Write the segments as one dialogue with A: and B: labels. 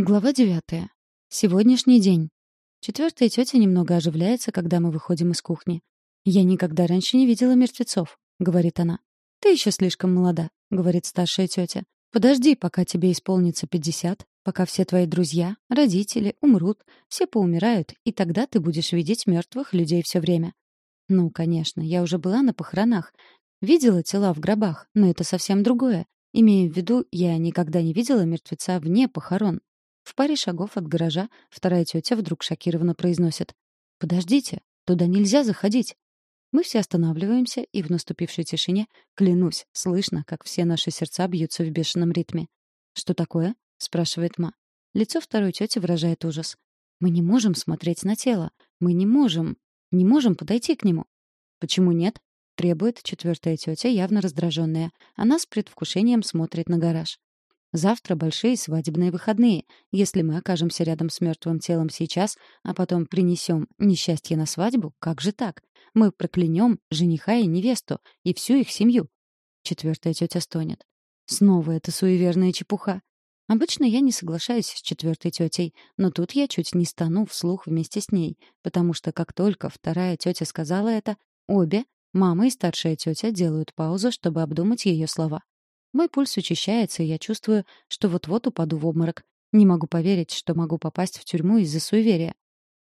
A: Глава девятая. Сегодняшний день. Четвертая тетя немного оживляется, когда мы выходим из кухни. «Я никогда раньше не видела мертвецов», — говорит она. «Ты еще слишком молода», — говорит старшая тетя. «Подожди, пока тебе исполнится пятьдесят, пока все твои друзья, родители умрут, все поумирают, и тогда ты будешь видеть мертвых людей все время». Ну, конечно, я уже была на похоронах. Видела тела в гробах, но это совсем другое. Имея в виду, я никогда не видела мертвеца вне похорон. Паре шагов от гаража вторая тетя вдруг шокированно произносит. «Подождите, туда нельзя заходить». Мы все останавливаемся, и в наступившей тишине, клянусь, слышно, как все наши сердца бьются в бешеном ритме. «Что такое?» — спрашивает Ма. Лицо второй тети выражает ужас. «Мы не можем смотреть на тело. Мы не можем. Не можем подойти к нему». «Почему нет?» — требует четвертая тетя, явно раздраженная. Она с предвкушением смотрит на гараж. Завтра большие свадебные выходные. Если мы окажемся рядом с мертвым телом сейчас, а потом принесем несчастье на свадьбу, как же так? Мы проклянем жениха и невесту и всю их семью. Четвертая тетя стонет. Снова эта суеверная чепуха. Обычно я не соглашаюсь с четвертой тетей, но тут я чуть не стану вслух вместе с ней, потому что как только вторая тетя сказала это, обе, мама и старшая тетя, делают паузу, чтобы обдумать ее слова. Мой пульс учащается, и я чувствую, что вот-вот упаду в обморок. Не могу поверить, что могу попасть в тюрьму из-за суеверия.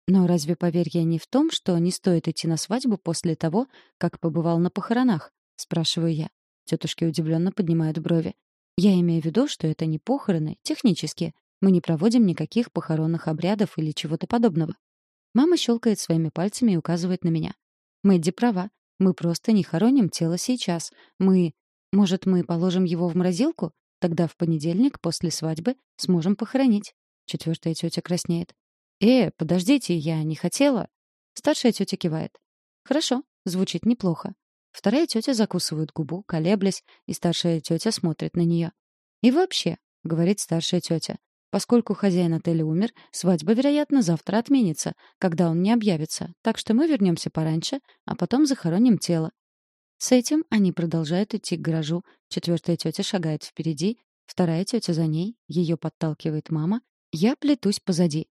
A: Но разве поверье не в том, что не стоит идти на свадьбу после того, как побывал на похоронах? Спрашиваю я. Тетушки удивленно поднимают брови. Я имею в виду, что это не похороны, технически. Мы не проводим никаких похоронных обрядов или чего-то подобного. Мама щелкает своими пальцами и указывает на меня. Мэдди права. Мы просто не хороним тело сейчас. Мы может, мы положим его в морозилку? Тогда в понедельник после свадьбы сможем похоронить. Четвертая тетя краснеет. «Э, подождите, я не хотела». Старшая тетя кивает. «Хорошо, звучит неплохо». Вторая тетя закусывает губу, колеблясь, и старшая тетя смотрит на нее. «И вообще», — говорит старшая тетя, «поскольку хозяин отеля умер, свадьба, вероятно, завтра отменится, когда он не объявится, так что мы вернемся пораньше, а потом захороним тело. С этим они продолжают идти к гаражу. Четвертая тетя шагает впереди, вторая тетя за ней, ее подталкивает мама. Я плетусь позади.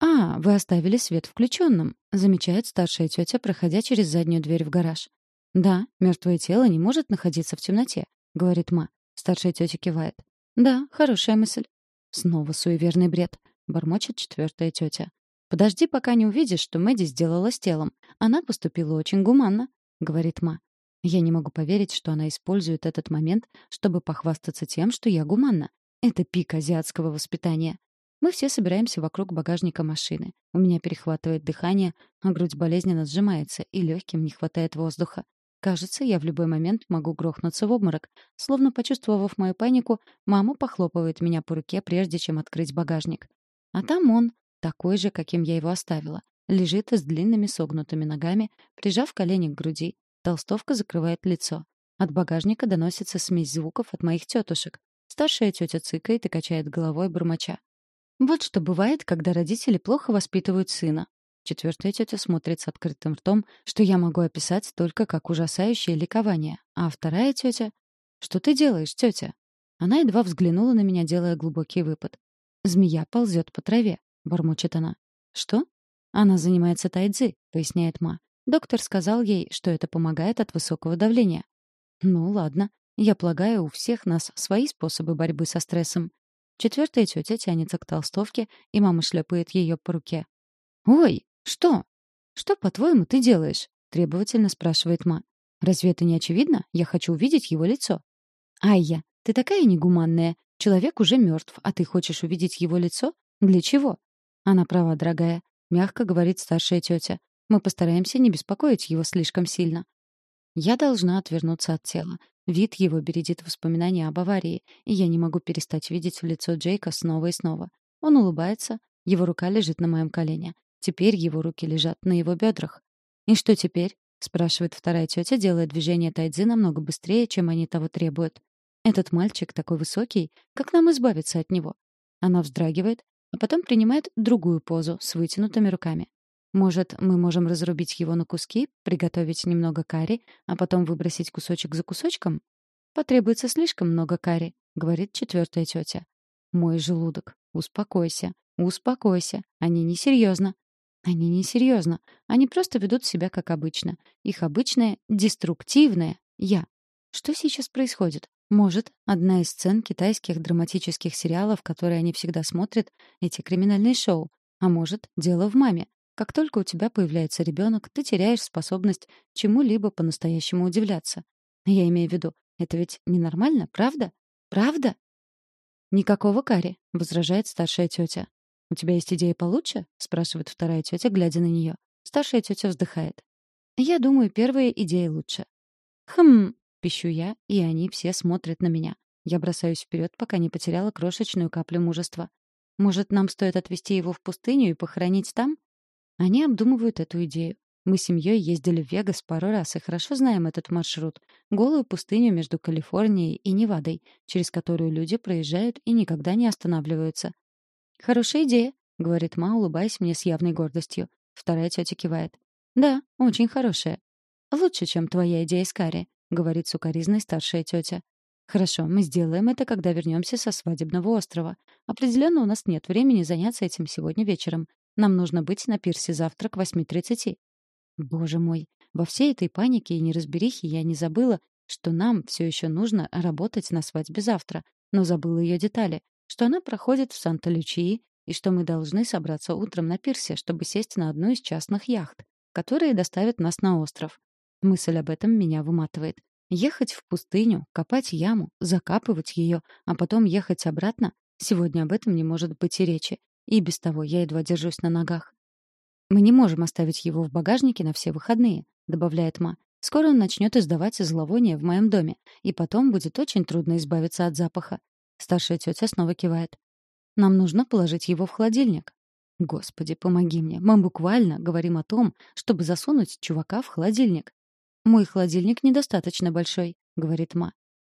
A: «А, вы оставили свет включенным», — замечает старшая тетя, проходя через заднюю дверь в гараж. «Да, мертвое тело не может находиться в темноте», — говорит Ма. Старшая тетя кивает. «Да, хорошая мысль». Снова суеверный бред, — бормочет четвертая тетя. «Подожди, пока не увидишь, что Мэдди сделала с телом. Она поступила очень гуманно», — говорит Ма. Я не могу поверить, что она использует этот момент, чтобы похвастаться тем, что я гуманна. Это пик азиатского воспитания. Мы все собираемся вокруг багажника машины. У меня перехватывает дыхание, а грудь болезненно сжимается, и легким не хватает воздуха. Кажется, я в любой момент могу грохнуться в обморок. Словно почувствовав мою панику, мама похлопывает меня по руке, прежде чем открыть багажник. А там он, такой же, каким я его оставила. Лежит с длинными согнутыми ногами, прижав колени к груди, Толстовка закрывает лицо. От багажника доносится смесь звуков от моих тетушек. Старшая тетя цыкает и качает головой бормоча. Вот что бывает, когда родители плохо воспитывают сына. Четвертая тетя смотрит с открытым ртом, что я могу описать только как ужасающее ликование. А вторая тетя... «Что ты делаешь, тетя?» Она едва взглянула на меня, делая глубокий выпад. «Змея ползет по траве», — бормочет она. «Что?» «Она занимается тайцзи», — поясняет Ма. Доктор сказал ей, что это помогает от высокого давления. Ну, ладно. Я полагаю, у всех нас свои способы борьбы со стрессом. Четвертая тетя тянется к толстовке, и мама шлепает ее по руке. «Ой, что? Что, по-твоему, ты делаешь?» — требовательно спрашивает ма. «Разве это не очевидно? Я хочу увидеть его лицо». «Айя, ты такая негуманная. Человек уже мертв, а ты хочешь увидеть его лицо? Для чего?» «Она права, дорогая», — мягко говорит старшая тетя. Мы постараемся не беспокоить его слишком сильно. Я должна отвернуться от тела. Вид его бередит воспоминания об аварии, и я не могу перестать видеть лицо Джейка снова и снова. Он улыбается, его рука лежит на моем колене. Теперь его руки лежат на его бедрах. «И что теперь?» — спрашивает вторая тетя, делая движение тайцзи намного быстрее, чем они того требуют. «Этот мальчик такой высокий, как нам избавиться от него?» Она вздрагивает, а потом принимает другую позу с вытянутыми руками. Может, мы можем разрубить его на куски, приготовить немного карри, а потом выбросить кусочек за кусочком? Потребуется слишком много карри, говорит четвертая тетя. Мой желудок. Успокойся. Успокойся. Они несерьезно. Они несерьезно. Они просто ведут себя как обычно. Их обычное, деструктивное «я». Что сейчас происходит? Может, одна из сцен китайских драматических сериалов, которые они всегда смотрят, эти криминальные шоу. А может, дело в маме. Как только у тебя появляется ребенок, ты теряешь способность чему-либо по-настоящему удивляться. Я имею в виду, это ведь ненормально, правда? Правда? Никакого кари, возражает старшая тетя. У тебя есть идея получше? спрашивает вторая тетя, глядя на нее. Старшая тетя вздыхает. Я думаю, первая идея лучше. Хм, пищу я, и они все смотрят на меня. Я бросаюсь вперед, пока не потеряла крошечную каплю мужества. Может, нам стоит отвезти его в пустыню и похоронить там? Они обдумывают эту идею. Мы с семьей ездили в Вегас пару раз и хорошо знаем этот маршрут. Голую пустыню между Калифорнией и Невадой, через которую люди проезжают и никогда не останавливаются. «Хорошая идея», — говорит Ма, улыбаясь мне с явной гордостью. Вторая тетя кивает. «Да, очень хорошая». «Лучше, чем твоя идея с Карри», — говорит сукоризной старшая тетя. «Хорошо, мы сделаем это, когда вернемся со свадебного острова. Определенно у нас нет времени заняться этим сегодня вечером. Нам нужно быть на пирсе завтра к 8.30. Боже мой, во всей этой панике и неразберихе я не забыла, что нам все еще нужно работать на свадьбе завтра, но забыла ее детали, что она проходит в Санта-Лючии и что мы должны собраться утром на пирсе, чтобы сесть на одну из частных яхт, которые доставят нас на остров. Мысль об этом меня выматывает. Ехать в пустыню, копать яму, закапывать ее, а потом ехать обратно — сегодня об этом не может быть и речи. И без того я едва держусь на ногах. «Мы не можем оставить его в багажнике на все выходные», — добавляет Ма. «Скоро он начнет издавать зловоние в моем доме, и потом будет очень трудно избавиться от запаха». Старшая тетя снова кивает. «Нам нужно положить его в холодильник». «Господи, помоги мне. Мы буквально говорим о том, чтобы засунуть чувака в холодильник». «Мой холодильник недостаточно большой», — говорит Ма.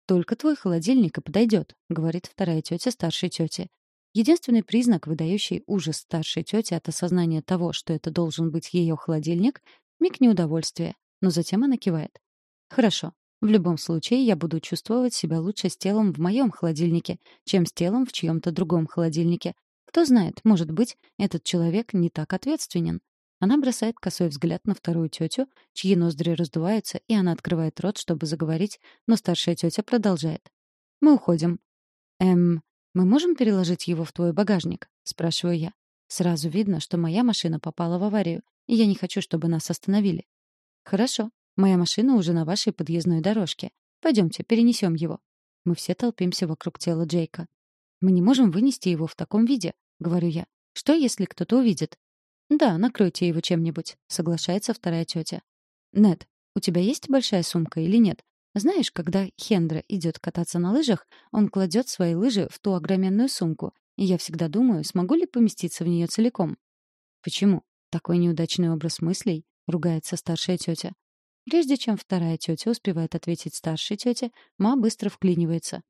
A: «Только твой холодильник и подойдет», — говорит вторая тетя старшей тете. Единственный признак, выдающий ужас старшей тети от осознания того, что это должен быть ее холодильник — миг неудовольствия, но затем она кивает. «Хорошо. В любом случае я буду чувствовать себя лучше с телом в моем холодильнике, чем с телом в чьем-то другом холодильнике. Кто знает, может быть, этот человек не так ответственен». Она бросает косой взгляд на вторую тетю, чьи ноздри раздуваются, и она открывает рот, чтобы заговорить, но старшая тетя продолжает. «Мы уходим». «Эм, «Мы можем переложить его в твой багажник?» — спрашиваю я. Сразу видно, что моя машина попала в аварию, и я не хочу, чтобы нас остановили. «Хорошо. Моя машина уже на вашей подъездной дорожке. Пойдемте, перенесем его». Мы все толпимся вокруг тела Джейка. «Мы не можем вынести его в таком виде», — говорю я. «Что, если кто-то увидит?» «Да, накройте его чем-нибудь», — соглашается вторая тетя. «Нет, у тебя есть большая сумка или нет? Знаешь, когда Хендра идет кататься на лыжах, он кладет свои лыжи в ту огроменную сумку, и я всегда думаю, смогу ли поместиться в нее целиком. Почему? Такой неудачный образ мыслей, ругается старшая тетя. Прежде чем вторая тетя успевает ответить старшей тете, ма быстро вклинивается.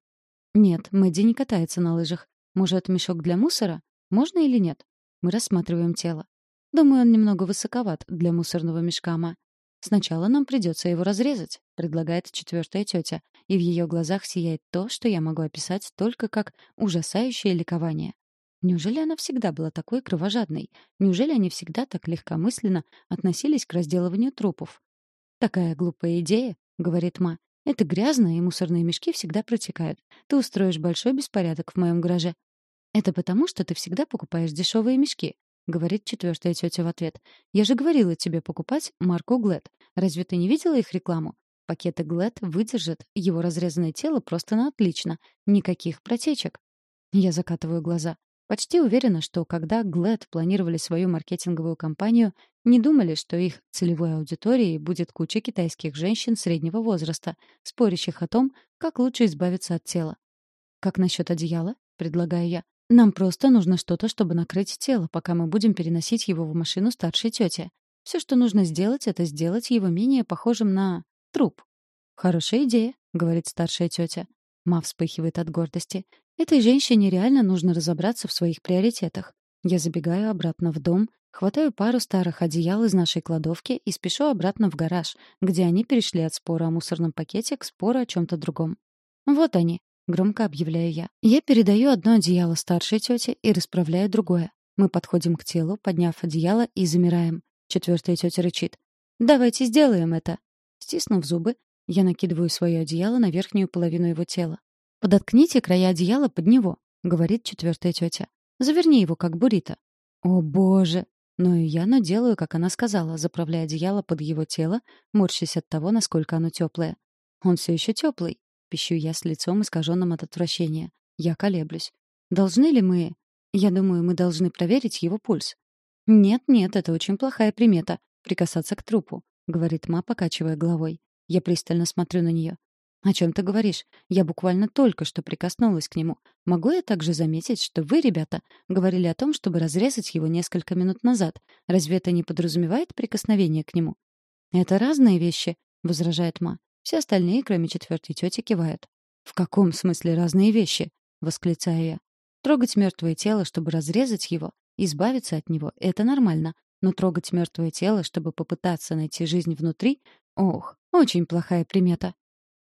A: Нет, Мэдди не катается на лыжах. Может, мешок для мусора? Можно или нет? Мы рассматриваем тело. Думаю, он немного высоковат для мусорного мешка, ма. Сначала нам придется его разрезать, предлагает четвертая тетя, и в ее глазах сияет то, что я могу описать только как ужасающее ликование. Неужели она всегда была такой кровожадной? Неужели они всегда так легкомысленно относились к разделыванию трупов? «Такая глупая идея», — говорит Ма. «Это грязно, и мусорные мешки всегда протекают. Ты устроишь большой беспорядок в моем гараже». «Это потому, что ты всегда покупаешь дешевые мешки», — говорит четвертая тетя в ответ. «Я же говорила тебе покупать марку Глэд. Разве ты не видела их рекламу? Пакеты Глэд выдержат его разрезанное тело просто на отлично. Никаких протечек». Я закатываю глаза. Почти уверена, что когда Глэд планировали свою маркетинговую кампанию, не думали, что их целевой аудиторией будет куча китайских женщин среднего возраста, спорящих о том, как лучше избавиться от тела. «Как насчет одеяла?» — предлагаю я. Нам просто нужно что-то, чтобы накрыть тело, пока мы будем переносить его в машину старшей тети. Все, что нужно сделать, это сделать его менее похожим на труп. Хорошая идея, говорит старшая тетя. Ма вспыхивает от гордости. Этой женщине реально нужно разобраться в своих приоритетах. Я забегаю обратно в дом, хватаю пару старых одеял из нашей кладовки и спешу обратно в гараж, где они перешли от спора о мусорном пакете к спору о чем то другом. Вот они, — громко объявляю я. Я передаю одно одеяло старшей тете и расправляю другое. Мы подходим к телу, подняв одеяло и замираем. Четвертая тетя рычит. «Давайте сделаем это!» Стиснув зубы, я накидываю свое одеяло на верхнюю половину его тела. «Подоткните края одеяла под него», — говорит четвертая тетя. «Заверни его, как буррито». «О, боже!» Но и я наделаю, как она сказала, заправляя одеяло под его тело, морщась от того, насколько оно теплое. «Он все еще теплый», — пищу я с лицом, искаженным от отвращения. Я колеблюсь. «Должны ли мы...» «Я думаю, мы должны проверить его пульс». «Нет-нет, это очень плохая примета — прикасаться к трупу», — говорит ма, покачивая головой. Я пристально смотрю на нее. «О чем ты говоришь? Я буквально только что прикоснулась к нему. Могу я также заметить, что вы, ребята, говорили о том, чтобы разрезать его несколько минут назад? Разве это не подразумевает прикосновение к нему?» «Это разные вещи», — возражает Ма. Все остальные, кроме четвертой тети, кивают. «В каком смысле разные вещи?» — восклицаю я. «Трогать мертвое тело, чтобы разрезать его, избавиться от него — это нормально. Но трогать мертвое тело, чтобы попытаться найти жизнь внутри — ох, очень плохая примета».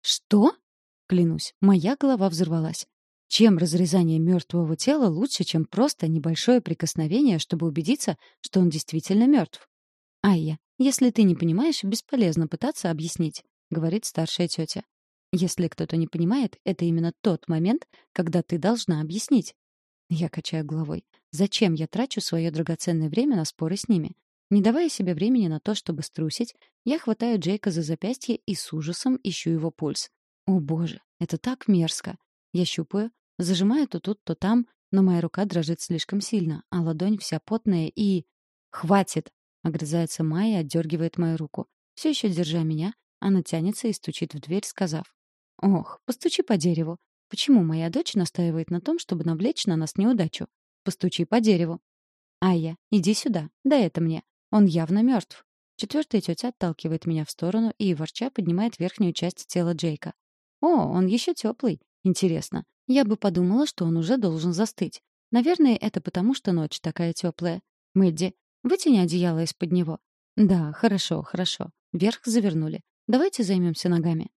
A: «Что?» — клянусь, моя голова взорвалась. Чем разрезание мертвого тела лучше, чем просто небольшое прикосновение, чтобы убедиться, что он действительно мертв? Айя, если ты не понимаешь, бесполезно пытаться объяснить, говорит старшая тетя. Если кто-то не понимает, это именно тот момент, когда ты должна объяснить. Я качаю головой. Зачем я трачу свое драгоценное время на споры с ними? Не давая себе времени на то, чтобы струсить, я хватаю Джейка за запястье и с ужасом ищу его пульс. О боже, это так мерзко. Я щупаю, зажимаю то тут, то там, но моя рука дрожит слишком сильно, а ладонь вся потная и... «Хватит!» — огрызается Майя отдергивает мою руку. Все еще держа меня, она тянется и стучит в дверь, сказав. «Ох, постучи по дереву. Почему моя дочь настаивает на том, чтобы навлечь на нас неудачу? Постучи по дереву». «Айя, иди сюда, дай это мне. Он явно мертв. Четвертая тетя отталкивает меня в сторону и, ворча, поднимает верхнюю часть тела Джейка. «О, он еще теплый. Интересно. Я бы подумала, что он уже должен застыть. Наверное, это потому, что ночь такая теплая. Мэдди, вытяни одеяло из-под него». «Да, хорошо, хорошо. Вверх завернули. Давайте займемся ногами».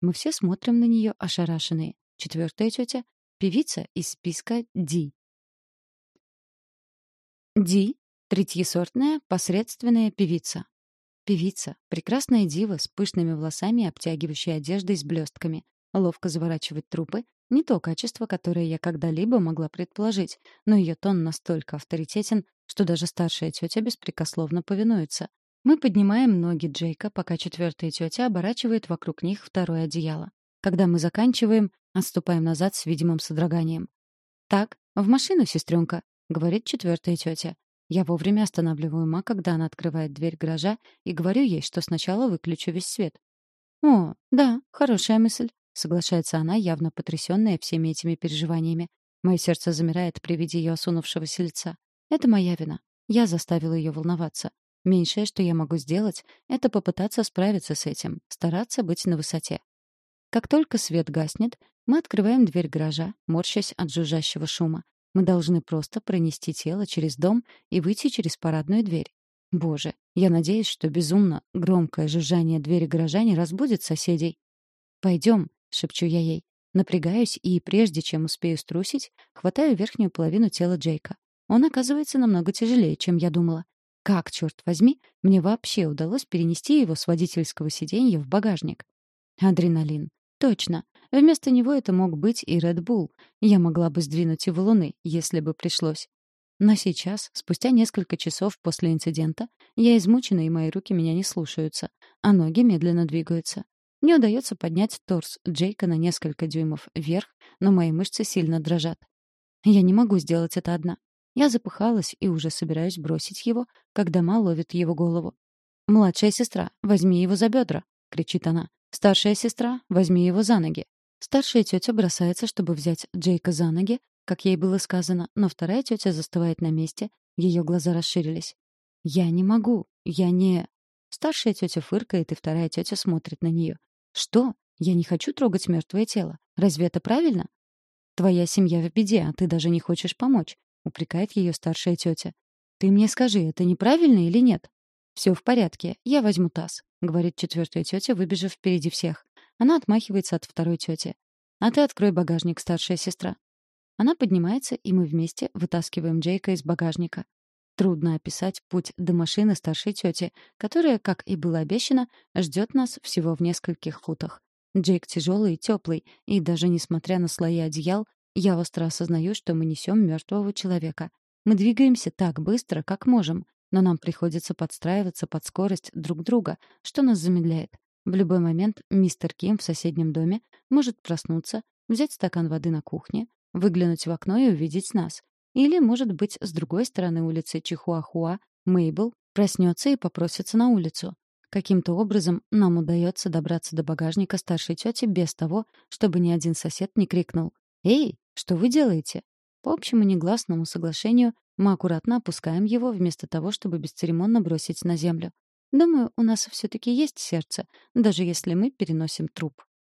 A: Мы все смотрим на нее, ошарашенные. Четвертая тетя — певица из списка Ди. Ди Третьесортная, посредственная певица. Певица, прекрасная дива с пышными волосами и обтягивающей одеждой с блестками. Ловко заворачивать трупы — не то качество, которое я когда-либо могла предположить, но ее тон настолько авторитетен, что даже старшая тетя беспрекословно повинуется. Мы поднимаем ноги Джейка, пока четвертая тетя оборачивает вокруг них второе одеяло. Когда мы заканчиваем, отступаем назад с видимым содроганием. «Так, в машину, сестренка», — говорит четвертая тетя. Я вовремя останавливаю Ма, когда она открывает дверь гаража, и говорю ей, что сначала выключу весь свет. «О, да, хорошая мысль», — соглашается она, явно потрясённая всеми этими переживаниями. Мое сердце замирает при виде её осунувшегося лица. Это моя вина. Я заставила её волноваться. Меньшее, что я могу сделать, это попытаться справиться с этим, стараться быть на высоте. Как только свет гаснет, мы открываем дверь гаража, морщась от жужжащего шума. Мы должны просто пронести тело через дом и выйти через парадную дверь. Боже, я надеюсь, что безумно громкое жужжание двери гаража не разбудит соседей. «Пойдем», — шепчу я ей. Напрягаюсь и, прежде чем успею струсить, хватаю верхнюю половину тела Джейка. Он оказывается намного тяжелее, чем я думала. Как, черт возьми, мне вообще удалось перенести его с водительского сиденья в багажник? Адреналин. Точно. Вместо него это мог быть и Red Bull. Я могла бы сдвинуть его луны, если бы пришлось. Но сейчас, спустя несколько часов после инцидента, я измучена, и мои руки меня не слушаются, а ноги медленно двигаются. Мне удается поднять торс Джейка на несколько дюймов вверх, но мои мышцы сильно дрожат. Я не могу сделать это одна. Я запыхалась и уже собираюсь бросить его, когда Ма ловит его голову. «Младшая сестра, возьми его за бедра!» — кричит она. «Старшая сестра, возьми его за ноги!» Старшая тетя бросается, чтобы взять Джейка за ноги, как ей было сказано, но вторая тетя застывает на месте, ее глаза расширились. «Я не могу, я не...» Старшая тетя фыркает, и вторая тетя смотрит на нее. «Что? Я не хочу трогать мертвое тело. Разве это правильно?» «Твоя семья в беде, а ты даже не хочешь помочь», — упрекает ее старшая тетя. «Ты мне скажи, это неправильно или нет?» «Все в порядке, я возьму таз», — говорит четвертая тетя, выбежав впереди всех. Она отмахивается от второй тети. «А ты открой багажник, старшая сестра». Она поднимается, и мы вместе вытаскиваем Джейка из багажника. Трудно описать путь до машины старшей тети, которая, как и было обещано, ждет нас всего в нескольких футах. Джейк тяжелый и теплый, и даже несмотря на слои одеял, я остро осознаю, что мы несем мертвого человека. Мы двигаемся так быстро, как можем, но нам приходится подстраиваться под скорость друг друга, что нас замедляет. В любой момент мистер Ким в соседнем доме может проснуться, взять стакан воды на кухне, выглянуть в окно и увидеть нас. Или, может быть, с другой стороны улицы Чихуахуа Мейбл проснется и попросится на улицу. Каким-то образом нам удается добраться до багажника старшей тети без того, чтобы ни один сосед не крикнул «Эй, что вы делаете?» По общему негласному соглашению мы аккуратно опускаем его вместо того, чтобы бесцеремонно бросить на землю. Думаю, у нас все-таки есть сердце, даже если мы переносим труп.